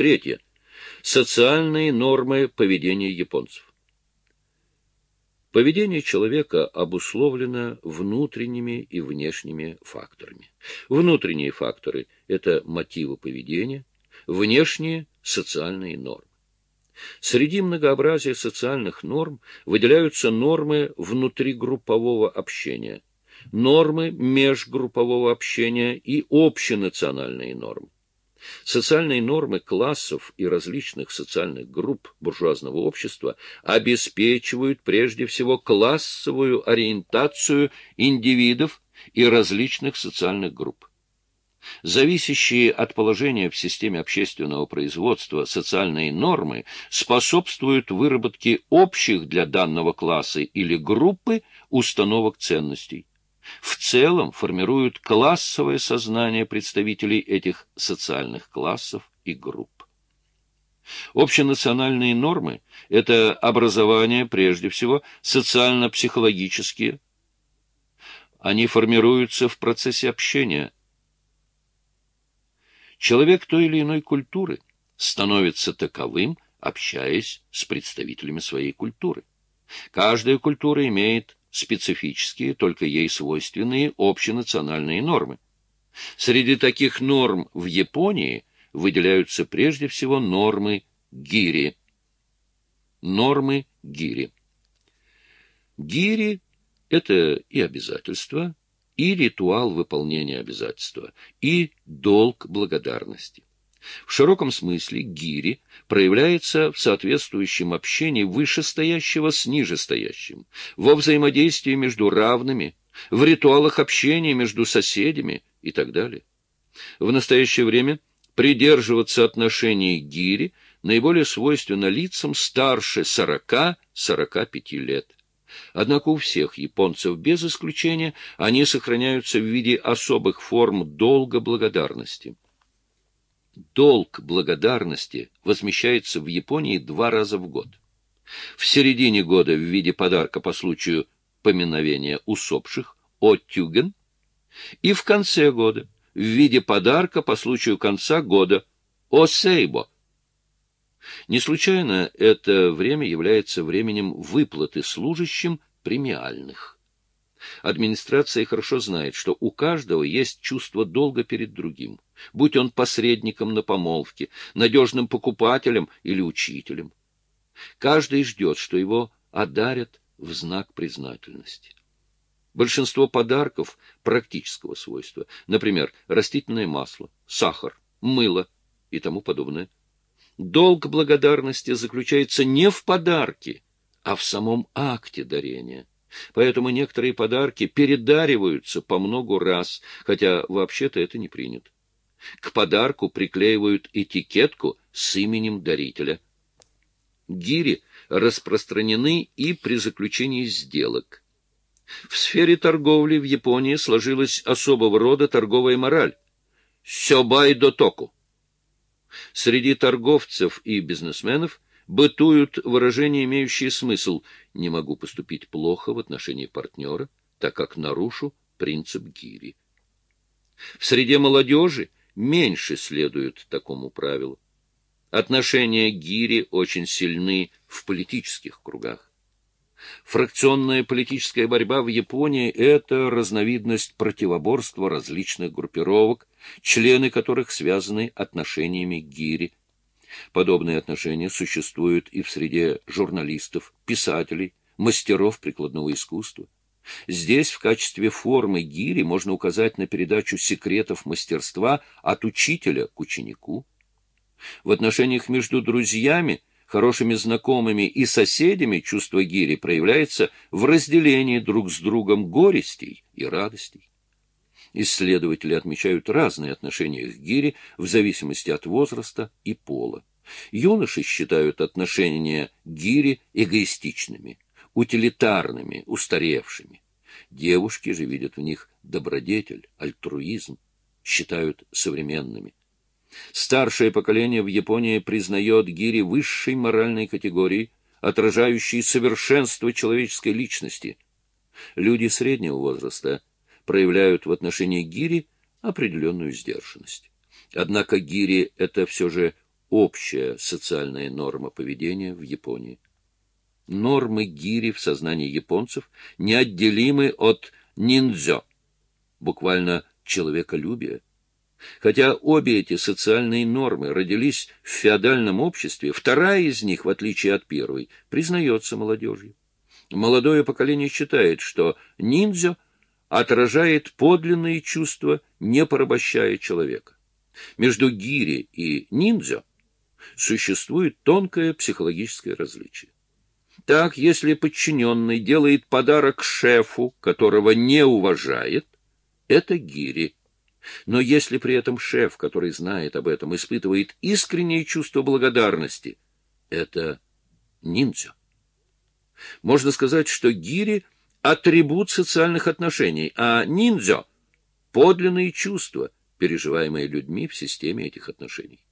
Третье. Социальные нормы поведения японцев. Поведение человека обусловлено внутренними и внешними факторами. Внутренние факторы – это мотивы поведения, внешние – социальные нормы. Среди многообразия социальных норм выделяются нормы внутригруппового общения, нормы межгруппового общения и общенациональные нормы. Социальные нормы классов и различных социальных групп буржуазного общества обеспечивают прежде всего классовую ориентацию индивидов и различных социальных групп. Зависящие от положения в системе общественного производства социальные нормы способствуют выработке общих для данного класса или группы установок ценностей в целом формируют классовое сознание представителей этих социальных классов и групп. Общенациональные нормы – это образование, прежде всего, социально-психологические. Они формируются в процессе общения. Человек той или иной культуры становится таковым, общаясь с представителями своей культуры. Каждая культура имеет специфические, только ей свойственные общенациональные нормы. Среди таких норм в Японии выделяются прежде всего нормы гири. Нормы гири. Гири – это и обязательства, и ритуал выполнения обязательства, и долг благодарности. В широком смысле гири проявляется в соответствующем общении вышестоящего с нижестоящим, во взаимодействии между равными, в ритуалах общения между соседями и так далее. В настоящее время придерживаться отношений гири наиболее свойственно лицам старше 40-45 лет. Однако у всех японцев без исключения они сохраняются в виде особых форм долга благодарности. Долг благодарности возмещается в Японии два раза в год. В середине года в виде подарка по случаю поминовения усопших Оттюген и в конце года в виде подарка по случаю конца года Осейбо. Не случайно это время является временем выплаты служащим премиальных. Администрация хорошо знает, что у каждого есть чувство долга перед другим, будь он посредником на помолвке, надежным покупателем или учителем. Каждый ждет, что его одарят в знак признательности. Большинство подарков практического свойства, например, растительное масло, сахар, мыло и тому подобное. Долг благодарности заключается не в подарке, а в самом акте дарения. Поэтому некоторые подарки передариваются по многу раз, хотя вообще-то это не принято. К подарку приклеивают этикетку с именем дарителя. Гири распространены и при заключении сделок. В сфере торговли в Японии сложилась особого рода торговая мораль – сёбай дотоку. Среди торговцев и бизнесменов – бытуют выражения, имеющие смысл «не могу поступить плохо в отношении партнера, так как нарушу принцип гири». В среде молодежи меньше следуют такому правилу. Отношения гири очень сильны в политических кругах. Фракционная политическая борьба в Японии – это разновидность противоборства различных группировок, члены которых связаны отношениями гири Подобные отношения существуют и в среде журналистов, писателей, мастеров прикладного искусства. Здесь в качестве формы гири можно указать на передачу секретов мастерства от учителя к ученику. В отношениях между друзьями, хорошими знакомыми и соседями чувство гири проявляется в разделении друг с другом горестей и радостей. Исследователи отмечают разные отношения к гире в зависимости от возраста и пола. Юноши считают отношения гири эгоистичными, утилитарными, устаревшими. Девушки же видят в них добродетель, альтруизм, считают современными. Старшее поколение в Японии признает гири высшей моральной категории, отражающей совершенство человеческой личности. Люди среднего возраста проявляют в отношении гири определенную сдержанность. Однако гири — это все же общая социальная норма поведения в Японии. Нормы гири в сознании японцев неотделимы от ниндзё, буквально человеколюбия. Хотя обе эти социальные нормы родились в феодальном обществе, вторая из них, в отличие от первой, признается молодежью. Молодое поколение считает, что ниндзя отражает подлинные чувства, не порабощая человека. Между гири и ниндзя существует тонкое психологическое различие. Так, если подчиненный делает подарок шефу, которого не уважает, это гири. Но если при этом шеф, который знает об этом, испытывает искреннее чувство благодарности, это ниндзя. Можно сказать, что гири — атрибут социальных отношений, а ниндзя — подлинные чувства, переживаемые людьми в системе этих отношений.